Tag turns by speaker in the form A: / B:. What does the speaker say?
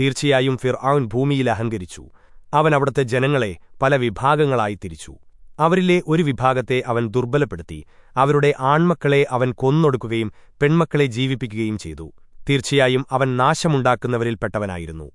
A: തീർച്ചയായും ഫിർ ഔൻ ഭൂമിയിൽ അഹങ്കരിച്ചു. അവൻ അവിടുത്തെ ജനങ്ങളെ പല വിഭാഗങ്ങളായി തിരിച്ചു. അവരിലെ ഒരു വിഭാഗത്തെ അവൻ ദുർബലപ്പെടുത്തി. അവരുടെ ആൺമക്കളെ അവൻ കൊന്നൊടുക്കുകയും പെൺമക്കളെ ജീവിപ്പിക്കുകയും ചെയ്തു. തീർച്ചയായും അവൻ നാശമുണ്ടാക്കുന്നവരിൽപ്പെട്ടവനായിരുന്നു.